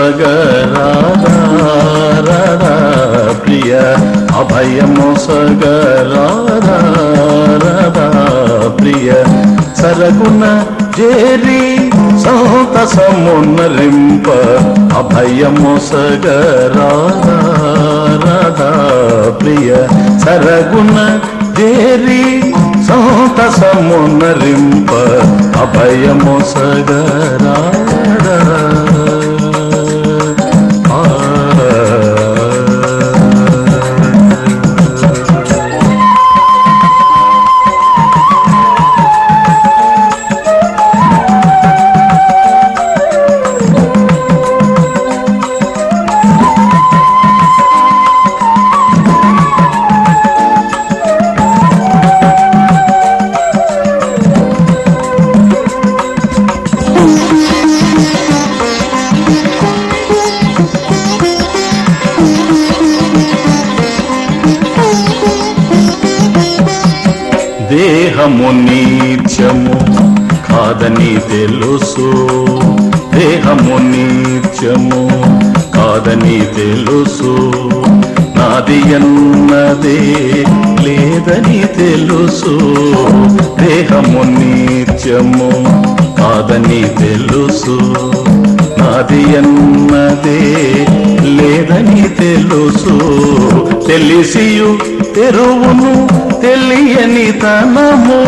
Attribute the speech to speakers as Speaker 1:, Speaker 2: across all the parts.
Speaker 1: అభయమొసగరాధా రాధా ప్రియ అభయమొసగరాధా రాధా ప్రియ సరగుణ జేరి సంతసమున్నరింప అభయమొసగరాధా రాధా ప్రియ సరగుణ జేరి సంతసమున్నరింప అభయమొసగరాధా దేహము నీత్యము కాదని తెలుసు. దేహము నీత్యము కాదని తెలుసు. నాది అన్నదే లేదని తెలుసు. దేహము నీత్యము కాదని తెలుసు. నాది అన్నదే లేదని తెలుసు. తెలిసియు తెరువును తెలియని తనము.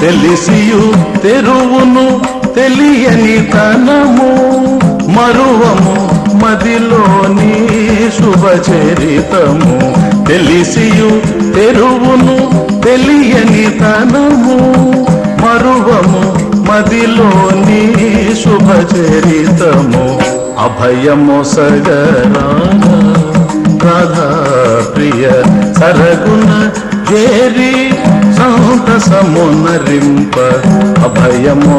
Speaker 1: తెలిసియు తెరువును తెలియని తనము. మరువము మదిలోని శుభచరితము తెలిసియు తెరువును తెలియని తనము. మరువము మదిలోని శుభచరితము అభయము సగరా రాధా ప్రియ సరగుణ చేరి సంతసమునరింప అభయము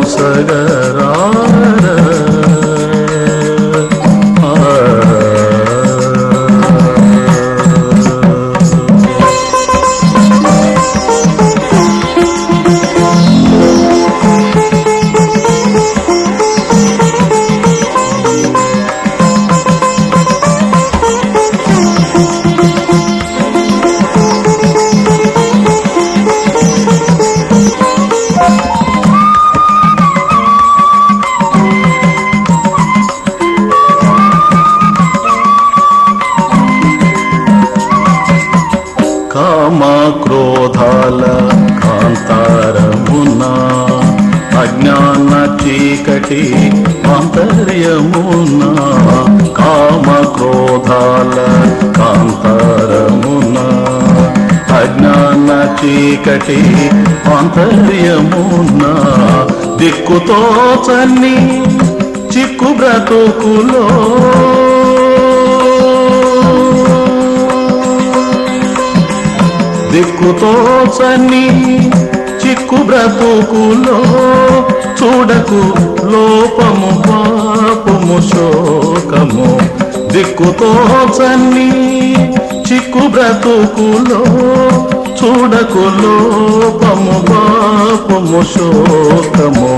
Speaker 1: చీకటి ఆంతర్యమున కామ క్రోధాల కాంతారమున. అజ్ఞాన చీకటి ఆంతర్యమున దిక్కుతో చన్ని చిక్కు బ్రతుకులో. దిక్కుతో చన్ని చిక్కు బ్రతుకులో. చూడకు లోపము పాపము శోకము. దిక్కుతో చన్ని చిక్కు బ్రతుకులో చూడకు లోపము పాపము శోకము.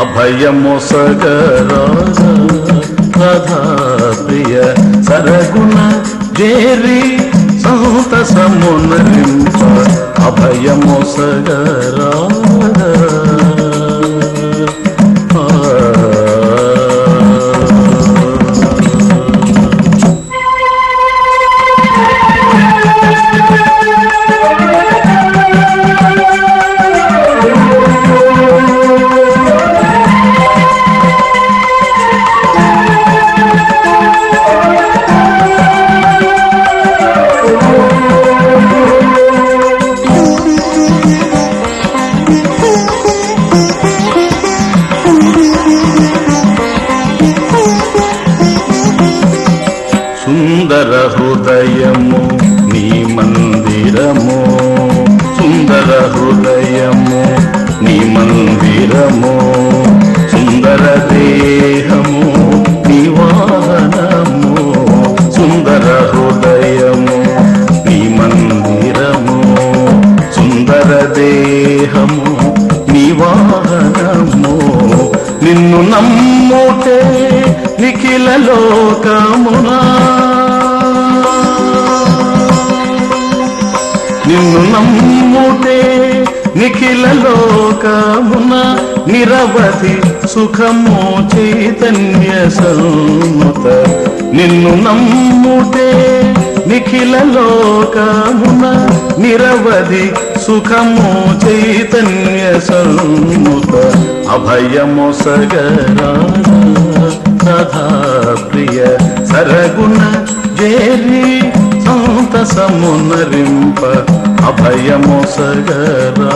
Speaker 1: అభయము సగరా రాధా ప్రియ సరగుణ జేరి సంతసమునరింప అభయము సగరా హృదయము నీ మందిరము సుందర హృదయము నీ మందిరము సుందర దేహము నీ వాహనము సుందర హృదయము నీ మందిరము సుందర దేహము నీ వాహనము నిన్ను నమ్ముటే నిఖిల లోకమునా. నిఖిల లోకమున నిరవధి సుఖము చైతన్య సన్నుత నిన్ను నమ్ముటే నిఖిల లోకమున నిరవధి సుఖము చైతన్య సన్నుత అభయము సగరా సదా ప్రియ సరగుణ జేరి సంతసమునరింప అభయము సగరా